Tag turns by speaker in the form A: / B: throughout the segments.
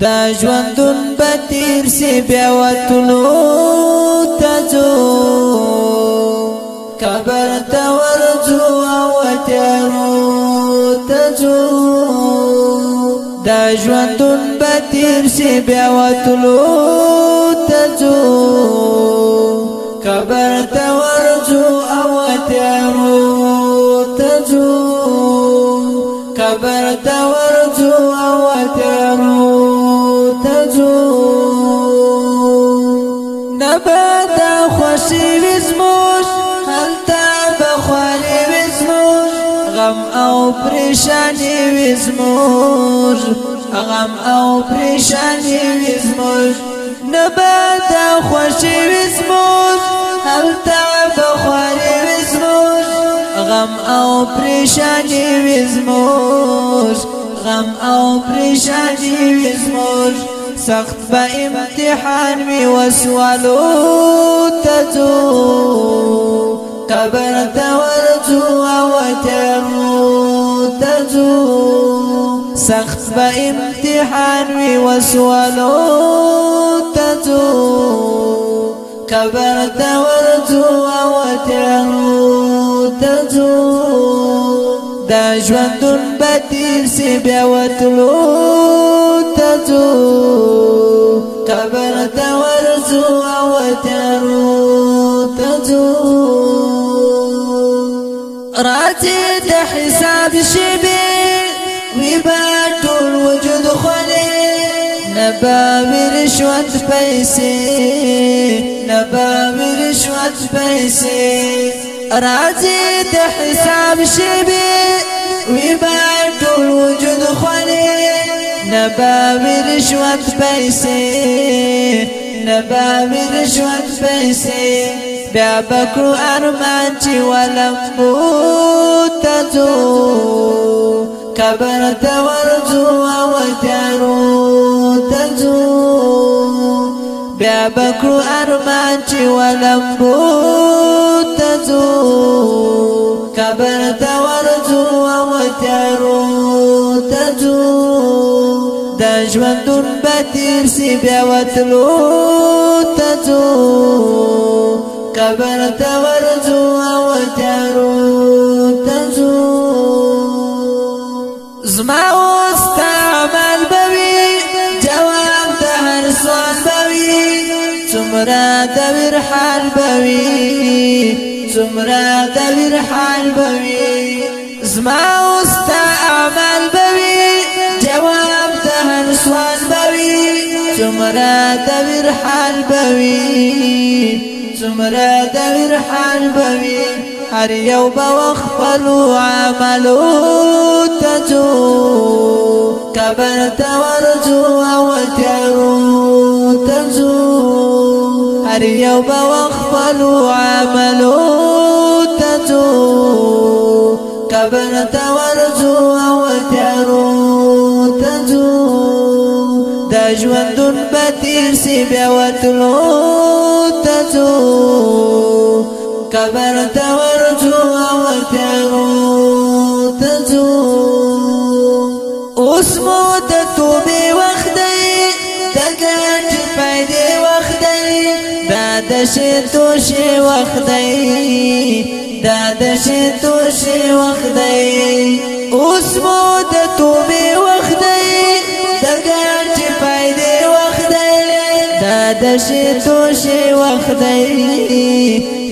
A: دا ژوندون بتیر سی بیا وتلو تجو قبر ته ورجو أو تیارو تجو دا ژوندون بتیر سی بیا وتلو تجو قبر ته ورجو أو تیارو تجو قبر ته ورجو أو تیارو أو پریشانی وزموش غم أو پریشانی وزموش نبادا خوشي وزموش هلتا بخوالي وزموش غم أو پریشانی وزموش غم أو پریشانی وزموش سخت با امتحان می وسوالو با امتحان می وسوالو تزو قبر تورجو أو ترو تزو دا ژوندون بدیر سی بیا وتلو تزو قبر تورزو أو ترو تزو راجي د حساب شبي نباب رشوت پیسې نباب رشوت پیسې راځي د حساب شبي وبات الوجود خلي نباوی رشوت پیسې نباوی رشوت پیسې بیا بکرو ارمان چې ولمبو تزو قبر ته بکرو ارمان چې ولمبو تزو. قبر ته ورځو أو تیارو تزو. دا ژوندون به سی بیا وتلو تزو. قبر ته ورځو څومره د حال بوي څومره د حال بوي. زما اوس عمل بوي جواب هر سوال بوي. څومره د ور حال بوي څومره د ور حال بوي. هر یو به خپل عملو تجو قبر ته هر یو به خپل عملو تجو قبر ته ورجو أو تیارو تجو ژوندون بتیر سی بیا وتلو تزو قبر ته ورجو أو تیارو تزو اوس مو د توبې دا د شتو شي وخت دا د شتو شي وخت دی. اوس مو د توبې وخت دی د شتو شي وخت دی.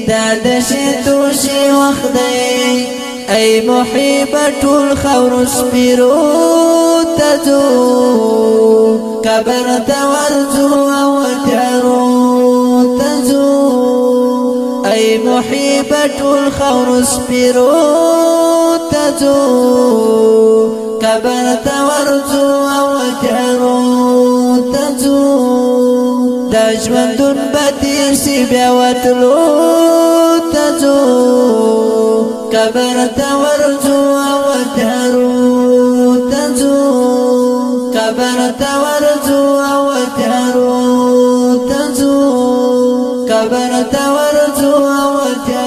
A: دا د شتو شي وخت دی. ای محب خور سپیرو تزو قبر ته ورزو أو تزو ای محب ټول خور تزو قبر ته ورزو أو تیارو دا ژوندون بدیر سی بیا وتلو تزو قبر ته ورځو أو تزو قبر ته ورځو أو تزو قبر ته سوى وجه